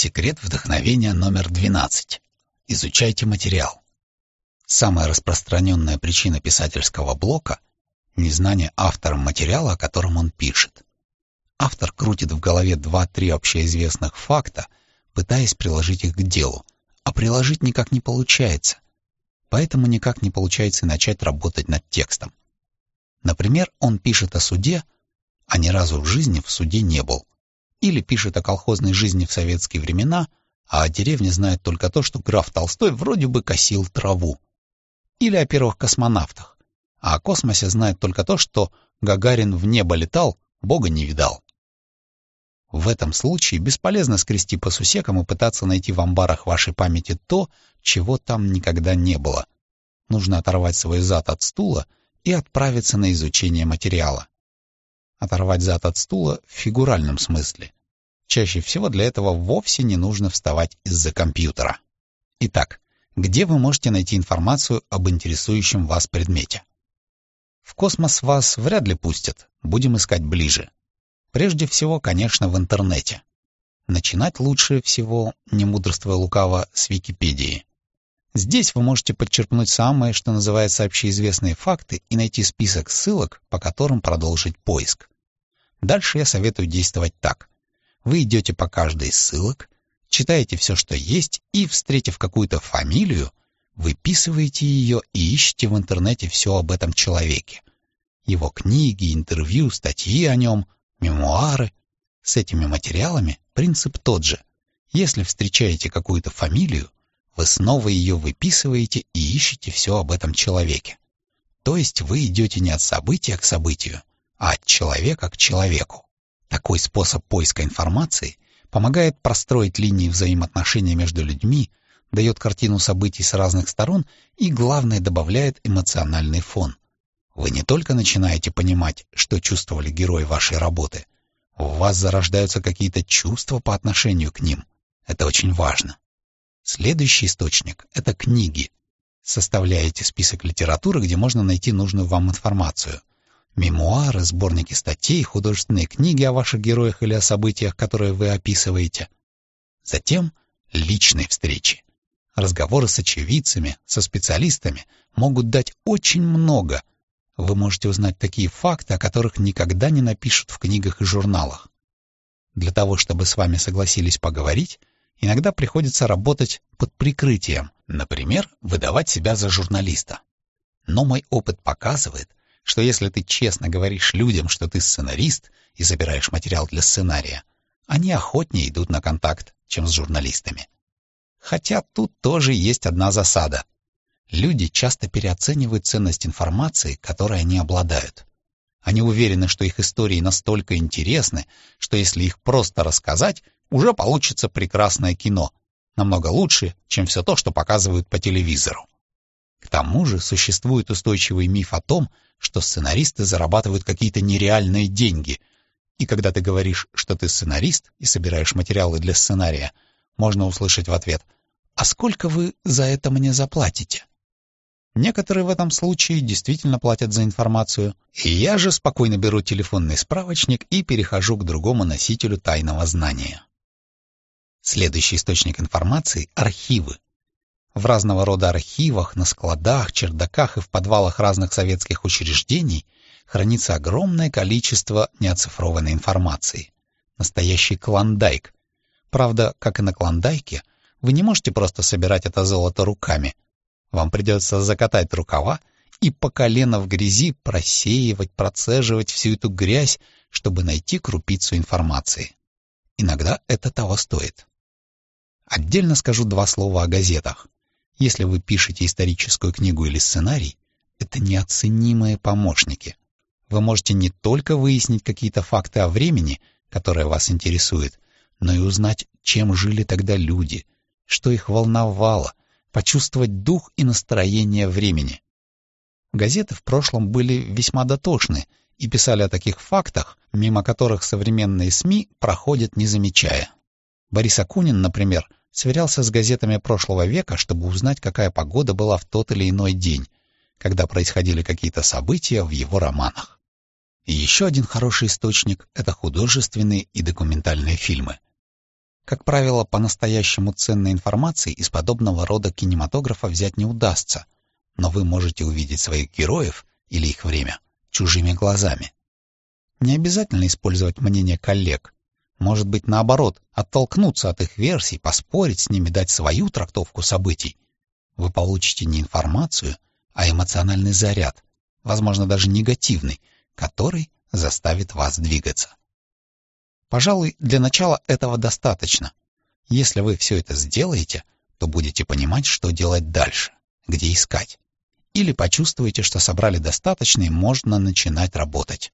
Секрет вдохновения номер 12. Изучайте материал. Самая распространенная причина писательского блока — незнание автором материала, о котором он пишет. Автор крутит в голове два-три общеизвестных факта, пытаясь приложить их к делу, а приложить никак не получается. Поэтому никак не получается начать работать над текстом. Например, он пишет о суде, а ни разу в жизни в суде не был. Или пишет о колхозной жизни в советские времена, а о деревне знает только то, что граф Толстой вроде бы косил траву. Или о первых космонавтах, а о космосе знает только то, что Гагарин в небо летал, Бога не видал. В этом случае бесполезно скрести по сусекам и пытаться найти в амбарах вашей памяти то, чего там никогда не было. Нужно оторвать свой зад от стула и отправиться на изучение материала. Оторвать зад от стула в фигуральном смысле. Чаще всего для этого вовсе не нужно вставать из-за компьютера. Итак, где вы можете найти информацию об интересующем вас предмете? В космос вас вряд ли пустят, будем искать ближе. Прежде всего, конечно, в интернете. Начинать лучше всего, не мудрствуя лукаво, с Википедии. Здесь вы можете подчеркнуть самые, что называется, общеизвестные факты и найти список ссылок, по которым продолжить поиск. Дальше я советую действовать так. Вы идете по каждой из ссылок, читаете все, что есть, и, встретив какую-то фамилию, выписываете ее и ищете в интернете все об этом человеке. Его книги, интервью, статьи о нем — мемуары. С этими материалами принцип тот же. Если встречаете какую-то фамилию, вы снова ее выписываете и ищете все об этом человеке. То есть вы идете не от события к событию, а от человека к человеку. Такой способ поиска информации помогает простроить линии взаимоотношений между людьми, дает картину событий с разных сторон и, главное, добавляет эмоциональный фон – вы не только начинаете понимать, что чувствовали герои вашей работы, у вас зарождаются какие-то чувства по отношению к ним. Это очень важно. Следующий источник — это книги. Составляете список литературы, где можно найти нужную вам информацию. Мемуары, сборники статей, художественные книги о ваших героях или о событиях, которые вы описываете. Затем личные встречи. Разговоры с очевидцами, со специалистами могут дать очень много — вы можете узнать такие факты, о которых никогда не напишут в книгах и журналах. Для того, чтобы с вами согласились поговорить, иногда приходится работать под прикрытием, например, выдавать себя за журналиста. Но мой опыт показывает, что если ты честно говоришь людям, что ты сценарист и собираешь материал для сценария, они охотнее идут на контакт, чем с журналистами. Хотя тут тоже есть одна засада — Люди часто переоценивают ценность информации, которой они обладают. Они уверены, что их истории настолько интересны, что если их просто рассказать, уже получится прекрасное кино, намного лучше, чем все то, что показывают по телевизору. К тому же существует устойчивый миф о том, что сценаристы зарабатывают какие-то нереальные деньги. И когда ты говоришь, что ты сценарист и собираешь материалы для сценария, можно услышать в ответ «А сколько вы за это мне заплатите?» Некоторые в этом случае действительно платят за информацию, и я же спокойно беру телефонный справочник и перехожу к другому носителю тайного знания. Следующий источник информации — архивы. В разного рода архивах, на складах, чердаках и в подвалах разных советских учреждений хранится огромное количество неоцифрованной информации. Настоящий клондайк. Правда, как и на клондайке, вы не можете просто собирать это золото руками — вам придется закатать рукава и по колено в грязи просеивать, процеживать всю эту грязь, чтобы найти крупицу информации. Иногда это того стоит. Отдельно скажу два слова о газетах. Если вы пишете историческую книгу или сценарий, это неоценимые помощники. Вы можете не только выяснить какие-то факты о времени, которые вас интересуют, но и узнать, чем жили тогда люди, что их волновало, почувствовать дух и настроение времени. Газеты в прошлом были весьма дотошны и писали о таких фактах, мимо которых современные СМИ проходят не замечая. Борис Акунин, например, сверялся с газетами прошлого века, чтобы узнать, какая погода была в тот или иной день, когда происходили какие-то события в его романах. И еще один хороший источник — это художественные и документальные фильмы. Как правило, по-настоящему ценной информации из подобного рода кинематографа взять не удастся, но вы можете увидеть своих героев или их время чужими глазами. Не обязательно использовать мнение коллег. Может быть, наоборот, оттолкнуться от их версий, поспорить с ними, дать свою трактовку событий. Вы получите не информацию, а эмоциональный заряд, возможно, даже негативный, который заставит вас двигаться. Пожалуй, для начала этого достаточно. Если вы все это сделаете, то будете понимать, что делать дальше, где искать. Или почувствуете, что собрали достаточно и можно начинать работать.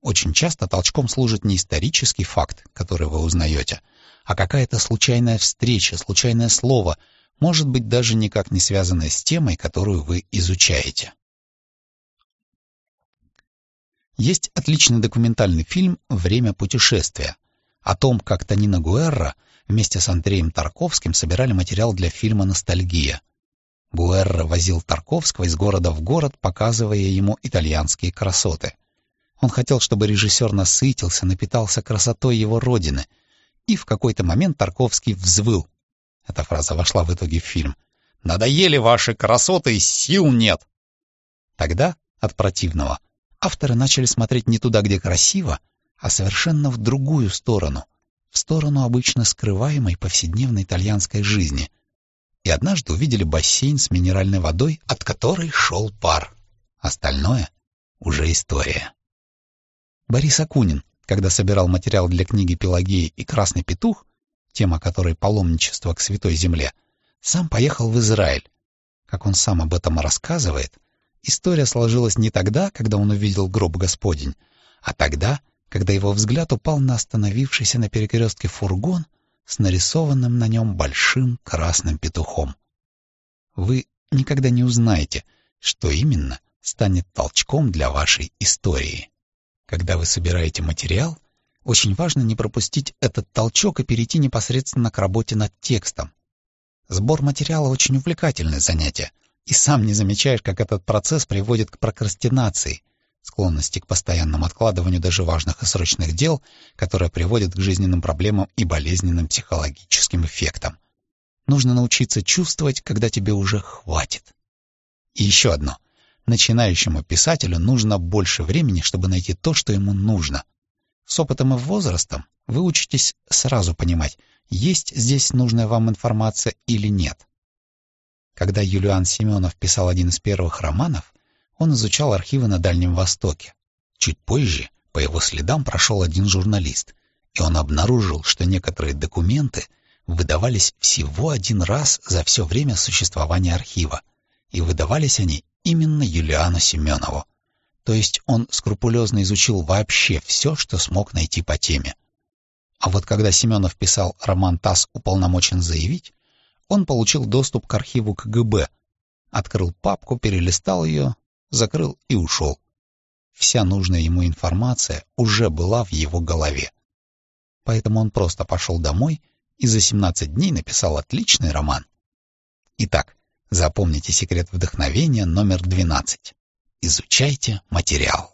Очень часто толчком служит не исторический факт, который вы узнаете, а какая-то случайная встреча, случайное слово, может быть даже никак не связанное с темой, которую вы изучаете. Есть отличный документальный фильм «Время путешествия» о том, как Танина Гуэрра вместе с Андреем Тарковским собирали материал для фильма «Ностальгия». Гуэрра возил Тарковского из города в город, показывая ему итальянские красоты. Он хотел, чтобы режиссер насытился, напитался красотой его родины. И в какой-то момент Тарковский взвыл. Эта фраза вошла в итоге в фильм. «Надоели ваши красоты, сил нет!» Тогда, от противного, авторы начали смотреть не туда, где красиво, а совершенно в другую сторону, в сторону обычно скрываемой повседневной итальянской жизни. И однажды увидели бассейн с минеральной водой, от которой шел пар. Остальное — уже история. Борис Акунин, когда собирал материал для книги «Пелагея и красный петух», тема которой паломничество к Святой Земле, сам поехал в Израиль. Как он сам об этом рассказывает — История сложилась не тогда, когда он увидел гроб Господень, а тогда, когда его взгляд упал на остановившийся на перекрестке фургон с нарисованным на нем большим красным петухом. Вы никогда не узнаете, что именно станет толчком для вашей истории. Когда вы собираете материал, очень важно не пропустить этот толчок и перейти непосредственно к работе над текстом. Сбор материала очень увлекательное занятие, и сам не замечаешь, как этот процесс приводит к прокрастинации, склонности к постоянному откладыванию даже важных и срочных дел, которое приводит к жизненным проблемам и болезненным психологическим эффектам. Нужно научиться чувствовать, когда тебе уже хватит. И еще одно. Начинающему писателю нужно больше времени, чтобы найти то, что ему нужно. С опытом и возрастом вы учитесь сразу понимать, есть здесь нужная вам информация или нет. Когда Юлиан Семенов писал один из первых романов, он изучал архивы на Дальнем Востоке. Чуть позже по его следам прошел один журналист, и он обнаружил, что некоторые документы выдавались всего один раз за все время существования архива, и выдавались они именно Юлиану Семенову. То есть он скрупулезно изучил вообще все, что смог найти по теме. А вот когда Семенов писал роман «ТАСС уполномочен заявить», он получил доступ к архиву КГБ, открыл папку, перелистал ее, закрыл и ушел. Вся нужная ему информация уже была в его голове. Поэтому он просто пошел домой и за 17 дней написал отличный роман. Итак, запомните секрет вдохновения номер 12. Изучайте материал.